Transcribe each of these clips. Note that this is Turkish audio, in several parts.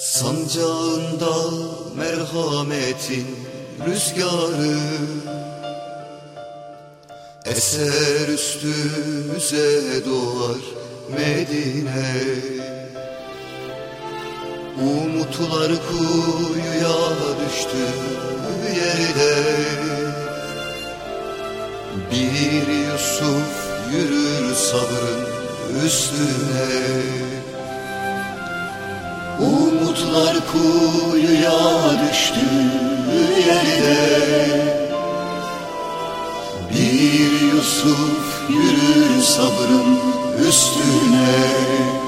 Sancağında merhametin rüzgarı. Eser üstümüze doğar Medine. Umutlar kuyuya düştü yerde. Bir Yusuf yürür sabrın üstüne Umutlar kuyuya düştü yerde Bir Yusuf yürür sabrın üstüne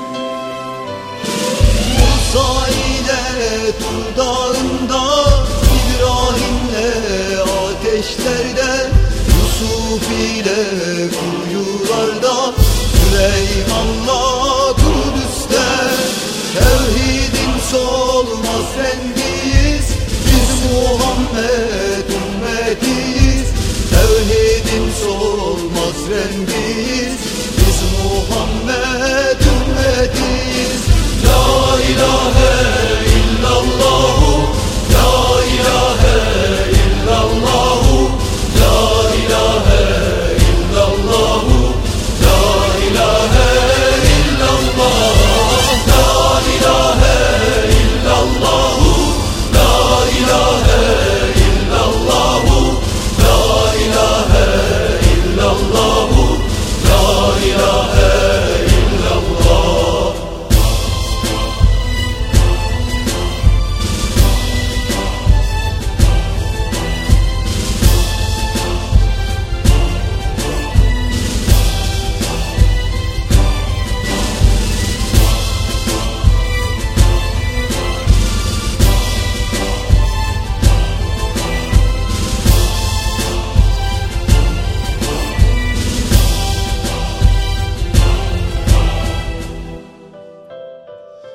rengiyiz Biz Muhammed ümmetiyiz La ilahe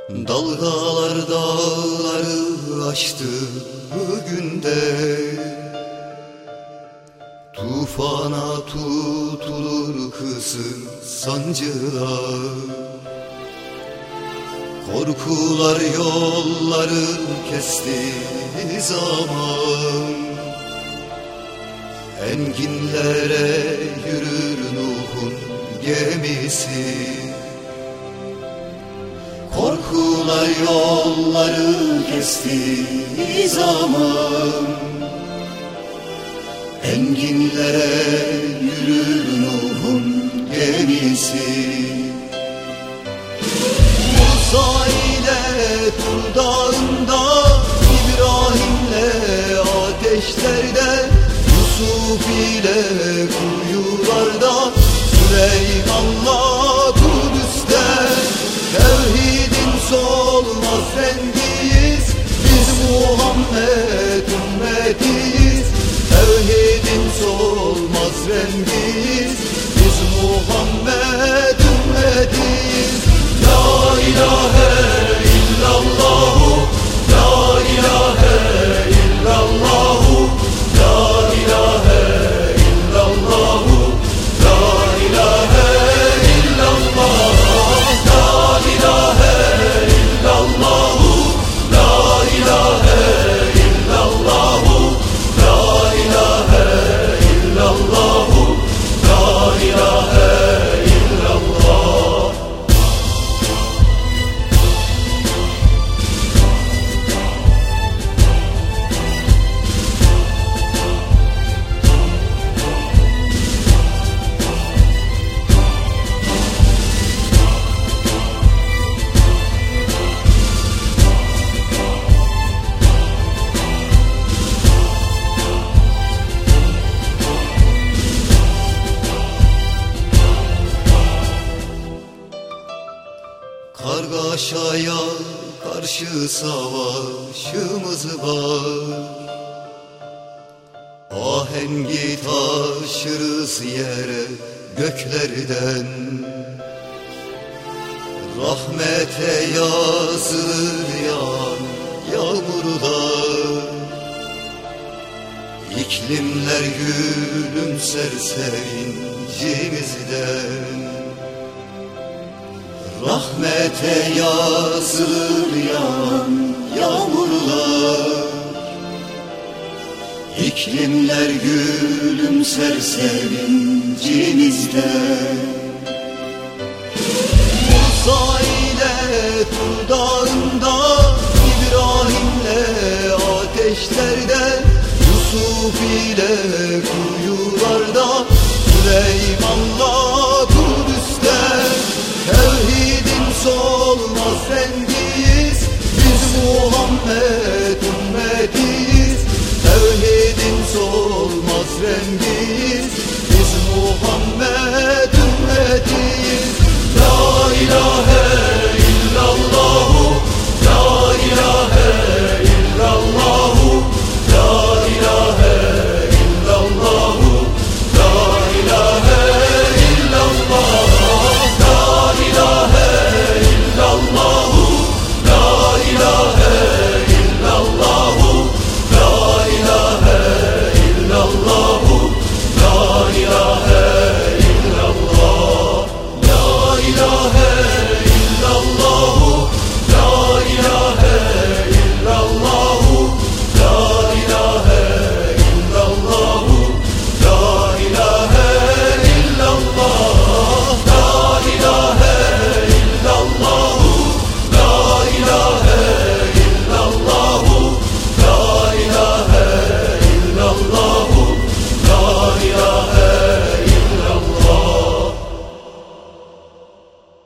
Dalgalar dağları aştı günde Tufana tutulur kızın sancılar. Korkular yolları kesti zaman. Enginlere yürür Nuh'un gemisi yolları kesti zaman Enginlere yürür Nuh'un gemisi. Musa ile Tur dağında İbrahim'le ateşlerde Yusuf ile kuyularda Süleyman'la Kudüs'te Tevhidin solmaz rengiyiz. Biz Muhammed ümmetiyiz. Tevhidin solmaz rengiyiz Kargaşaya karşı savaşımız var. Ahengi taşırız yere göklerden. Rahmete yazılır yağan yağmurda. İklimler gülümser sevincimizden Rahmete yazılır yağan yağmurlar. İklimler gülümser sevincimizde. Musa ile Tur dağında İbrahim'le ateşlerde Yusuf ile kuyularda Süleyman'la